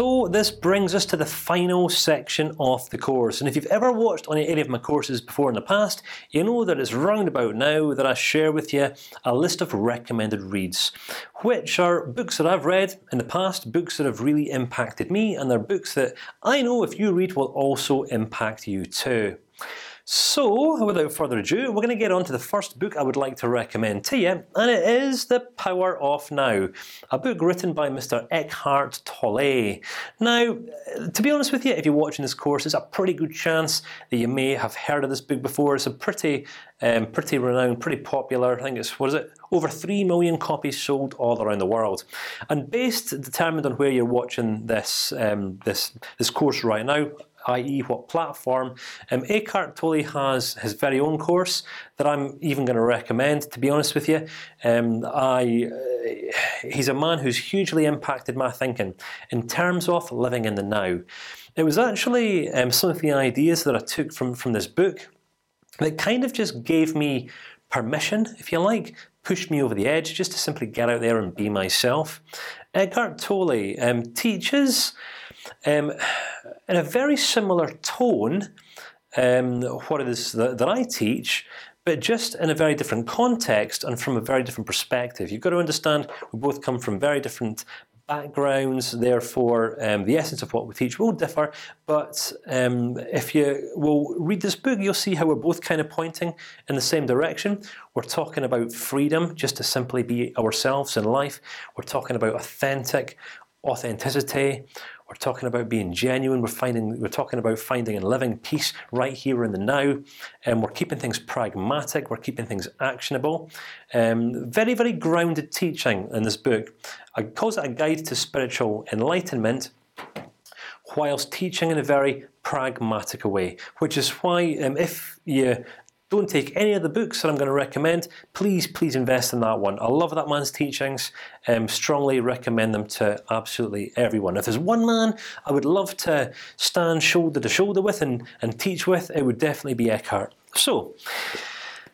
So this brings us to the final section of the course. And if you've ever watched on any of my courses before in the past, you know that it's roundabout now that I share with you a list of recommended reads, which are books that I've read in the past, books that have really impacted me, and they're books that I know if you read will also impact you too. So, without further ado, we're going to get on to the first book I would like to recommend to you, and it is *The Power of Now*, a book written by Mr. Eckhart Tolle. Now, to be honest with you, if you're watching this course, it's a pretty good chance that you may have heard of this book before. It's a pretty, um, pretty renowned, pretty popular. I think it's what is it? Over three million copies sold all around the world, and based determined on where you're watching this um, this this course right now i.e., what platform. Um, Eckhart Tolle has his very own course that I'm even going to recommend. To be honest with you, um, I uh, he's a man who's hugely impacted my thinking in terms of living in the now. It was actually um, some of the ideas that I took from from this book that kind of just gave me permission, if you like, pushed me over the edge, just to simply get out there and be myself. Eckhart Tolle um, teaches um, in a very similar tone, um, what it is that, that I teach, but just in a very different context and from a very different perspective. You've got to understand we both come from very different backgrounds. Therefore, um, the essence of what we teach will differ. But um, if you will read this book, you'll see how we're both kind of pointing in the same direction. We're talking about freedom, just to simply be ourselves in life. We're talking about authentic authenticity. We're talking about being genuine. We're finding. We're talking about finding and living peace right here in the now, and we're keeping things pragmatic. We're keeping things actionable. Um, very, very grounded teaching in this book. I calls it a guide to spiritual enlightenment, whilst teaching in a very pragmatic way. Which is why, um, if you don't take any of the books that I'm going to recommend. Please, please invest in that one. I love that man's teachings. Um, strongly recommend them to absolutely everyone. If there's one man I would love to stand shoulder to shoulder with and and teach with, it would definitely be Eckhart. So.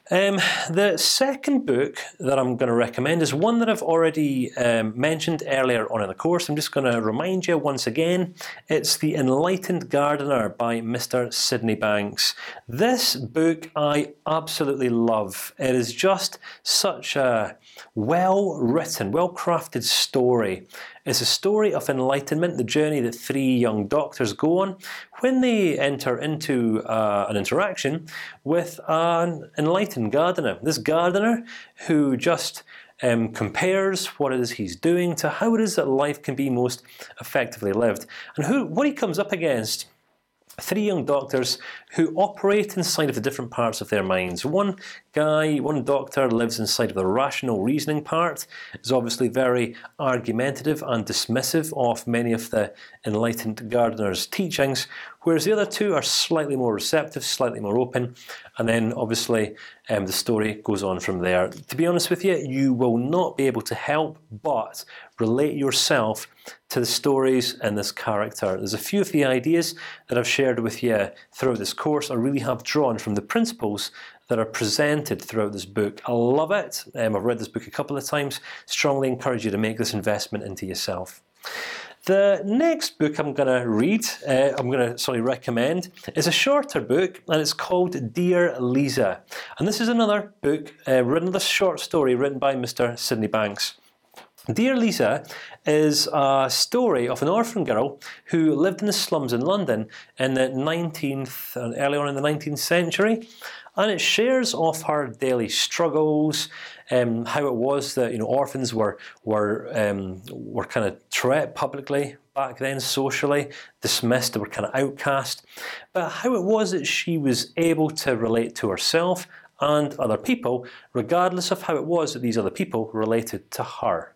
Um, the second book that I'm going to recommend is one that I've already um, mentioned earlier on in the course. I'm just going to remind you once again. It's The Enlightened Gardener by Mr. Sydney Banks. This book I absolutely love. It is just such a well-written, well-crafted story. It's a story of enlightenment, the journey that three young doctors go on when they enter into uh, an interaction with an enlightened gardener. This gardener who just um, compares what it is he's doing to how it is that life can be most effectively lived, and who what he comes up against three young doctors who operate inside of the different parts of their minds. One guy, one doctor, lives inside of the rational reasoning part. Is obviously very argumentative and dismissive of many of the enlightened gardener's teachings, whereas the other two are slightly more receptive, slightly more open, and then obviously um, the story goes on from there. To be honest with you, you will not be able to help but relate yourself to the stories and this character. There's a few of the ideas that I've shared with you throughout this course. I really have drawn from the principles that are presented throughout this book. I love it. Um, I've read this book a couple of times. Strongly encourage you to make this investment into yourself. The next book I'm going to read, uh, I'm going to sorry recommend, is a shorter book, and it's called Dear Lisa. And this is another book, uh, written, this short story written by Mr. Sydney Banks. Dear Lisa is a story of an orphan girl who lived in the slums in London in the 19th, uh, early on in the 19th century, and it shares off her daily struggles, um, how it was that you know orphans were were um, were kind of treated publicly back then, socially dismissed, they were kind of outcast, but how it was that she was able to relate to herself and other people, regardless of how it was that these other people related to her.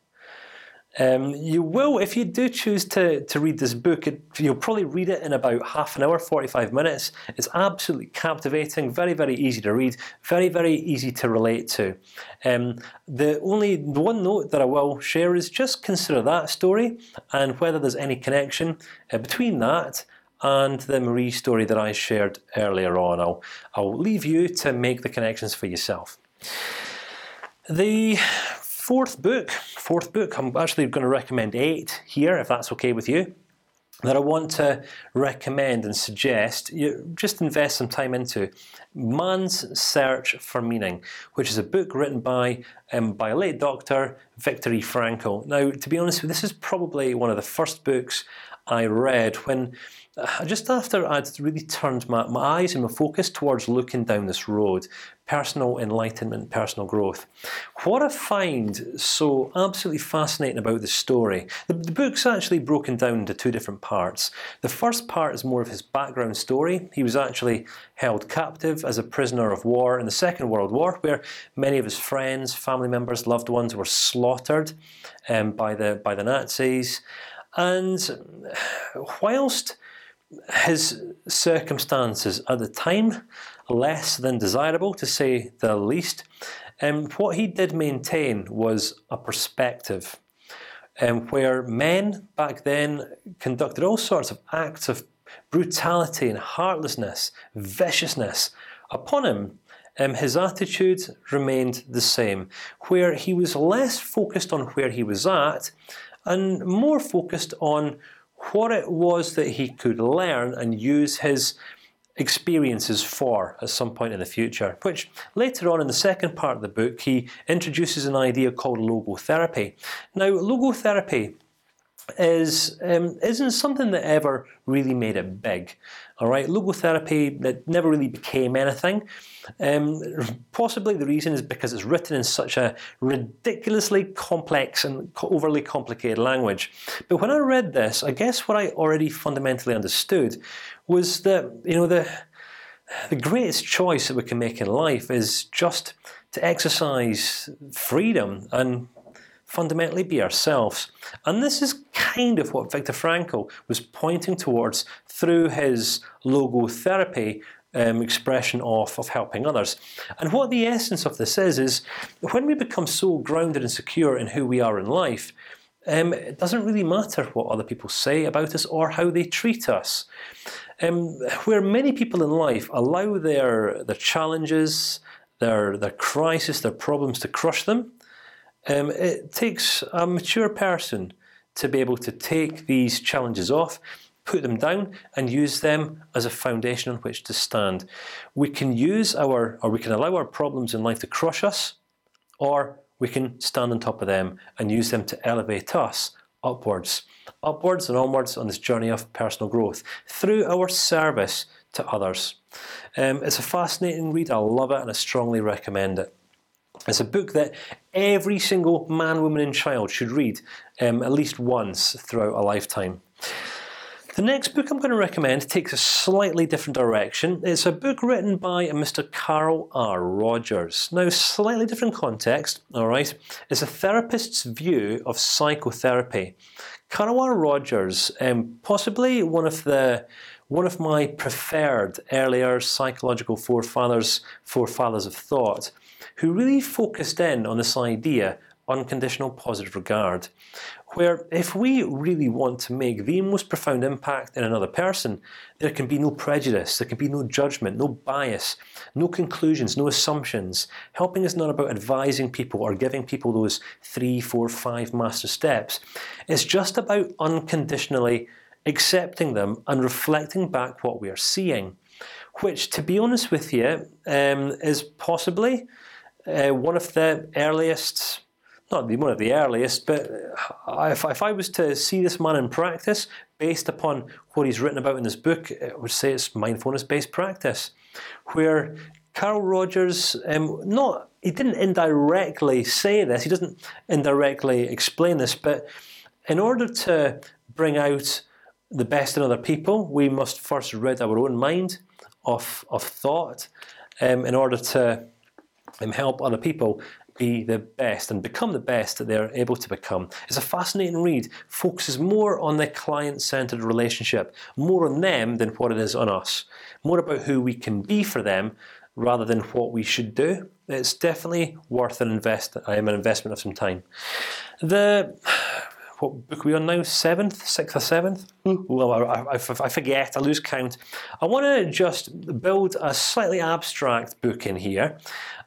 Um, you will, if you do choose to to read this book, it, you'll probably read it in about half an hour, forty-five minutes. It's absolutely captivating, very very easy to read, very very easy to relate to. Um, the only one note that I will share is just consider that story and whether there's any connection uh, between that and the Marie story that I shared earlier on. I'll I'll leave you to make the connections for yourself. The fourth book, fourth book. I'm actually going to recommend eight here, if that's okay with you. that I want to recommend and suggest you just invest some time into. Man's Search for Meaning, which is a book written by um, by a late doctor Viktor E. Frankl. Now, to be honest, this is probably one of the first books I read when just after I'd really turned my, my eyes and my focus towards looking down this road, personal enlightenment, personal growth. What I find so absolutely fascinating about the story, the, the book's actually broken down into two different parts. The first part is more of his background story. He was actually held captive as a prisoner of war in the Second World War, where many of his friends, family members, loved ones were slaughtered um, by the by the Nazis. And whilst his circumstances at the time less than desirable, to say the least. And um, what he did maintain was a perspective, um, where men back then conducted all sorts of acts of brutality and heartlessness, viciousness upon him. Um, his attitude remained the same, where he was less focused on where he was at, and more focused on what it was that he could learn and use his experiences for at some point in the future. Which later on in the second part of the book, he introduces an idea called logotherapy. Now, logotherapy is um, isn't something that ever really made it big. All right, logotherapy that never really became anything. Um, possibly the reason is because it's written in such a ridiculously complex and overly complicated language. But when I read this, I guess what I already fundamentally understood was that you know the the greatest choice that we can make in life is just to exercise freedom and fundamentally be ourselves. And this is kind of what Viktor Frankl was pointing towards through his logotherapy um, expression of of helping others. And what the essence of this is is when we become so grounded and secure in who we are in life, um, it doesn't really matter what other people say about us or how they treat us. Um, where many people in life allow their their challenges, their their crisis, their problems to crush them, um, it takes a mature person to be able to take these challenges off, put them down, and use them as a foundation on which to stand. We can use our, or we can allow our problems in life to crush us, or we can stand on top of them and use them to elevate us upwards, upwards and onwards on this journey of personal growth through our service to others. Um, it's a fascinating read. I love it, and I strongly recommend it. It's a book that every single man, woman, and child should read um, at least once throughout a lifetime. The next book I'm going to recommend takes a slightly different direction. It's a book written by Mr. Carl R. Rogers. Now, slightly different context. All right, it's a therapist's view of psychotherapy. Carl R. Rogers, um, possibly one of the one of my preferred earlier psychological forefathers, forefathers of thought who really focused in on this idea unconditional positive regard, where if we really want to make the most profound impact in another person, there can be no prejudice, there can be no judgment, no bias, no conclusions, no assumptions. Helping is not about advising people or giving people those three, four, five master steps. It's just about unconditionally accepting them and reflecting back what we are seeing, which, to be honest with you, um, is possibly uh, one of the earliest, not one of the earliest, but if, if I was to see this man in practice, based upon what he's written about in this book, I would say it's mindfulness-based practice, where Carl Rogers, um, not he didn't indirectly say this, he doesn't indirectly explain this, but in order to bring out the best in other people, we must first rid our own mind of of thought, um, in order to and help other people be the best and become the best that they're able to become. It's a fascinating read. Focuses more on the client-centered relationship, more on them than what it is on us. More about who we can be for them rather than what we should do. It's definitely worth an invest. I am an investment of some time. The what book are we on now? Seventh, sixth, or seventh? Hmm. Well, I, I, I forget. I lose count. I want to just build a slightly abstract book in here,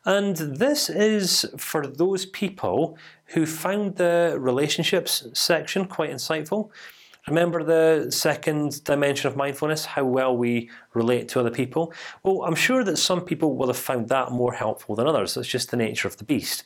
and this is for those people who found the relationships section quite insightful. Remember the second dimension of mindfulness, how well we relate to other people. Well, I'm sure that some people will have found that more helpful than others. It's just the nature of the beast.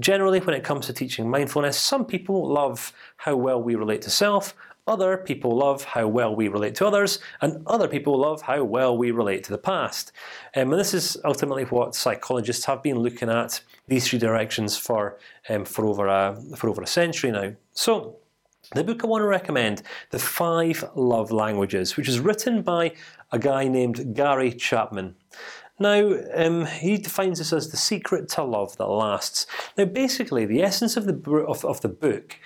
Generally, when it comes to teaching mindfulness, some people love how well we relate to self. Other people love how well we relate to others, and other people love how well we relate to the past. Um, and this is ultimately what psychologists have been looking at these three directions for um, for over a for over a century now. So. The book I want to recommend, The Five Love Languages, which is written by a guy named Gary Chapman. Now, um, he defines this as the secret to love that lasts. Now, basically, the essence of the of, of the book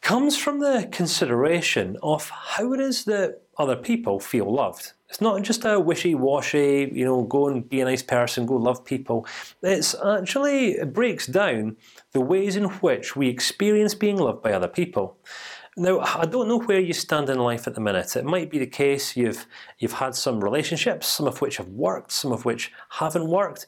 comes from the consideration of how it is that other people feel loved. It's not just a wishy-washy, you know, go and be a nice person, go love people. It's actually it breaks down the ways in which we experience being loved by other people. Now, I don't know where you stand in life at the minute. It might be the case you've you've had some relationships, some of which have worked, some of which haven't worked.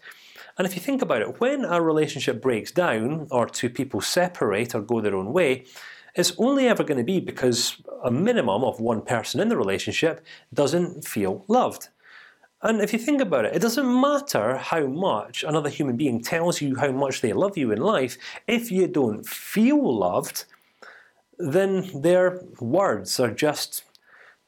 And if you think about it, when a relationship breaks down, or two people separate or go their own way, it's only ever going to be because a minimum of one person in the relationship doesn't feel loved. And if you think about it, it doesn't matter how much another human being tells you how much they love you in life. If you don't feel loved, then their words are just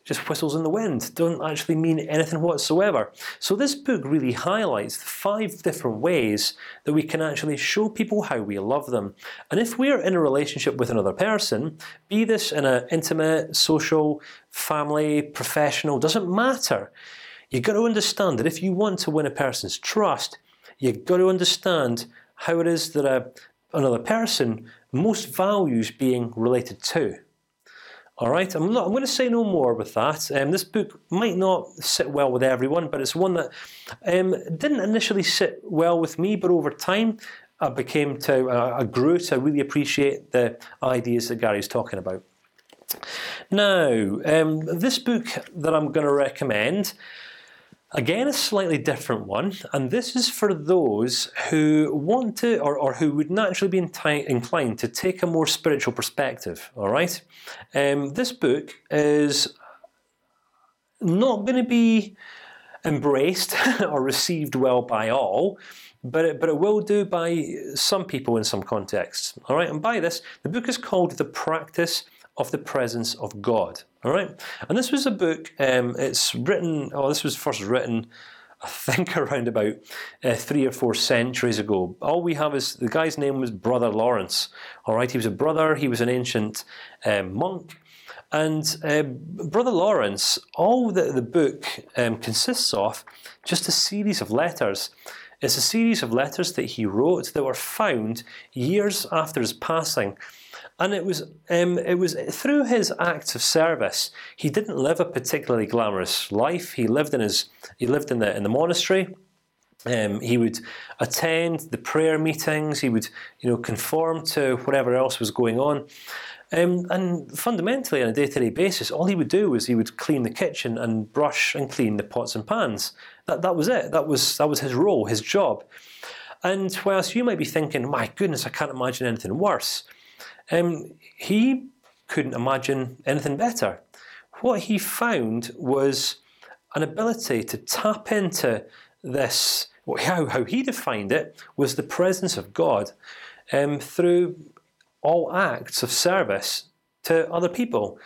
just whistles in the wind, don't actually mean anything whatsoever. So this book really highlights five different ways that we can actually show people how we love them. And if we are in a relationship with another person, be this in an intimate, social, family, professional, doesn't matter. You've got to understand that if you want to win a person's trust, you've got to understand how it is that a, another person most values being related to. All right, I'm not. I'm going to say no more with that. Um, this book might not sit well with everyone, but it's one that um, didn't initially sit well with me, but over time I became to uh, I grew to really appreciate the ideas that Gary's talking about. Now, um, this book that I'm going to recommend Again, a slightly different one, and this is for those who want to, or, or who would naturally be inclined to take a more spiritual perspective. All right, um, this book is not going to be embraced or received well by all, but it, but it will do by some people in some contexts. All right, and by this, the book is called "The Practice of the Presence of God." All right, and this was a book. Um, it's written. Oh, this was first written. I think around about uh, three or four centuries ago. All we have is the guy's name was Brother Lawrence. All right, he was a brother. He was an ancient um, monk, and uh, Brother Lawrence. All that the book um, consists of just a series of letters. It's a series of letters that he wrote that were found years after his passing and it was um, it was through his acts of service. He didn't live a particularly glamorous life. He lived in his he lived in the in the monastery. Um, he would attend the prayer meetings. He would, you know, conform to whatever else was going on. Um, and fundamentally, on a day-to-day -day basis, all he would do was he would clean the kitchen and brush and clean the pots and pans. That that was it. That was that was his role, his job. And whilst you might be thinking, "My goodness, I can't imagine anything worse," Um, he couldn't imagine anything better. What he found was an ability to tap into this. How how he defined it was the presence of God um, through all acts of service to other people.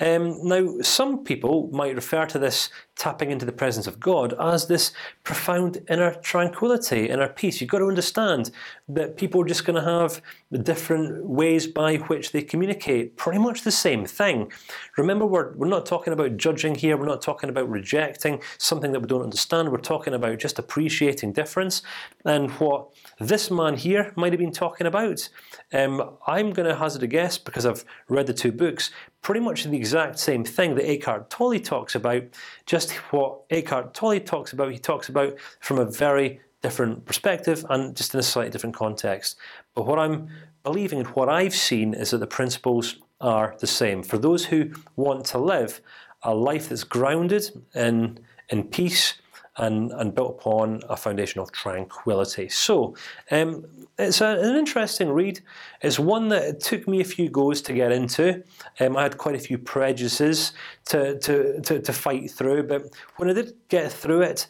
Um, now, some people might refer to this tapping into the presence of God as this profound inner tranquility, inner peace. You've got to understand that people are just going to have the different ways by which they communicate. Pretty much the same thing. Remember, we're we're not talking about judging here. We're not talking about rejecting something that we don't understand. We're talking about just appreciating difference. And what this man here might have been talking about, um, I'm going to hazard a guess because I've read the two books. Pretty much the exact same thing that Eckhart Tolle talks about, just what Eckhart Tolle talks about. He talks about from a very different perspective and just in a slightly different context. But what I'm believing and what I've seen is that the principles are the same for those who want to live a life that's grounded in in peace and and built upon a foundation of tranquility. So um, it's a, an interesting read. It's one that it took me a few goes to get into. Um, I had quite a few prejudices to, to to to fight through, but when I did get through it.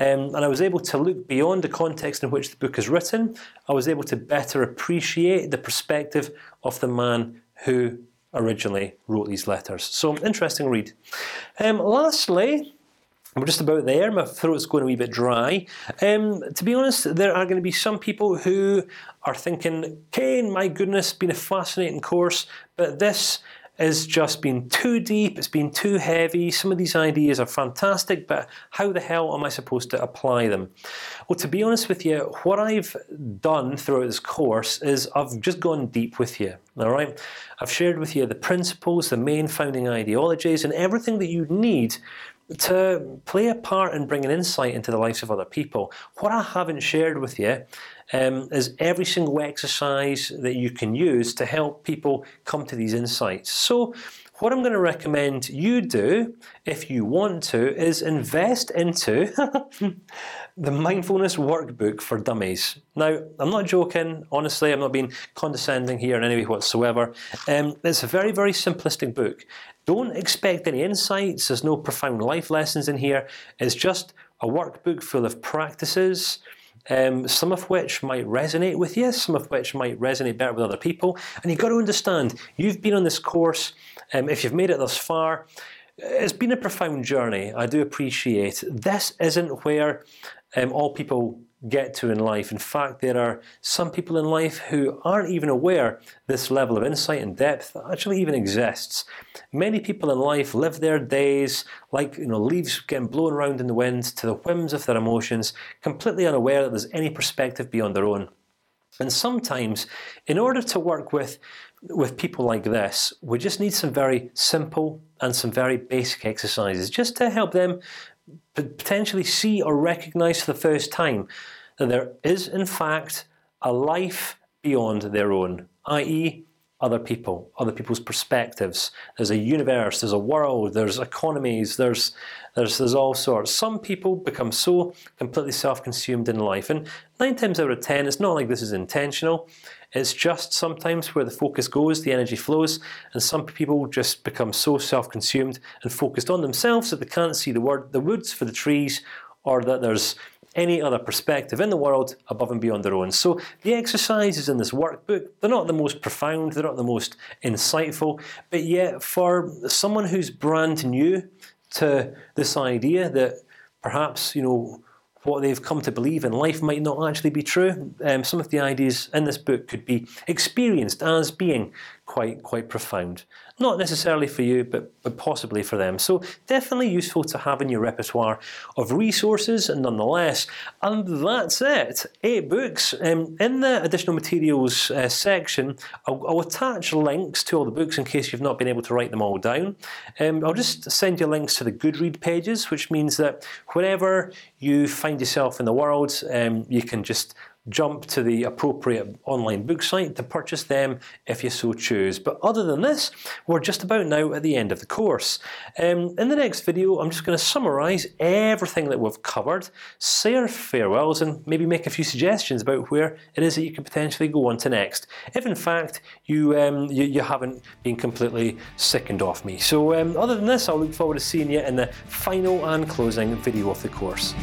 Um, and I was able to look beyond the context in which the book is written. I was able to better appreciate the perspective of the man who originally wrote these letters. So interesting read. Um, lastly, we're just about there. My throat's going a wee bit dry. Um, to be honest, there are going to be some people who are thinking, "Kane, my goodness, been a fascinating course, but this has just been too deep. It's been too heavy. Some of these ideas are fantastic, but how the hell am I supposed to apply them? Well, to be honest with you, what I've done throughout this course is I've just gone deep with you. All right, I've shared with you the principles, the main founding ideologies, and everything that you need to play a part in bringing insight into the lives of other people. What I haven't shared with you um, is every single exercise that you can use to help people come to these insights. So, what I'm going to recommend you do, if you want to, is invest into the mindfulness workbook for dummies. Now, I'm not joking. Honestly, I'm not being condescending here in any way whatsoever. Um, it's a very, very simplistic book. Don't expect any insights. There's no profound life lessons in here. It's just a workbook full of practices. Um, some of which might resonate with you, some of which might resonate better with other people. And you've got to understand, you've been on this course. Um, if you've made it thus far, it's been a profound journey. I do appreciate. This isn't where um, all people get to in life. In fact, there are some people in life who aren't even aware this level of insight and depth actually even exists. Many people in life live their days like you know leaves getting blown around in the wind to the whims of their emotions, completely unaware that there's any perspective beyond their own. And sometimes, in order to work with with people like this, we just need some very simple and some very basic exercises, just to help them potentially see or recognize for the first time that there is in fact a life beyond their own, i.e., other people, other people's perspectives. There's a universe, there's a world, there's economies, there's there's there's all sorts. Some people become so completely self-consumed in life, and nine times out of ten, it's not like this is intentional. It's just sometimes where the focus goes, the energy flows, and some people just become so self-consumed and focused on themselves that they can't see the word, the woods for the trees, or that there's any other perspective in the world above and beyond their own. So the exercises in this workbook they're not the most profound, they're not the most insightful, but yet for someone who's brand new to this idea that perhaps you know what they've come to believe in life might not actually be true. Um, some of the ideas in this book could be experienced as being quite quite profound. Not necessarily for you, but but possibly for them. So definitely useful to have in your repertoire of resources, nonetheless. And that's it. Eight books. Um, in the additional materials uh, section, I'll, I'll, attach links to all the books in case you've not been able to write them all down. Um, I'll just send you links to the Goodread pages, which means that wherever you find yourself in the world, um, you can just jump to the appropriate online book site to purchase them if you so choose. But other than this, we're just about now at the end of the course. Um, in the next video, I'm just going to summarise everything that we've covered, say our farewells, and maybe make a few suggestions about where it is that you could potentially go on to next. If in fact you um, you, you, haven't been completely sickened off me. So um, other than this, I'll look forward to seeing you in the final and closing video of the course.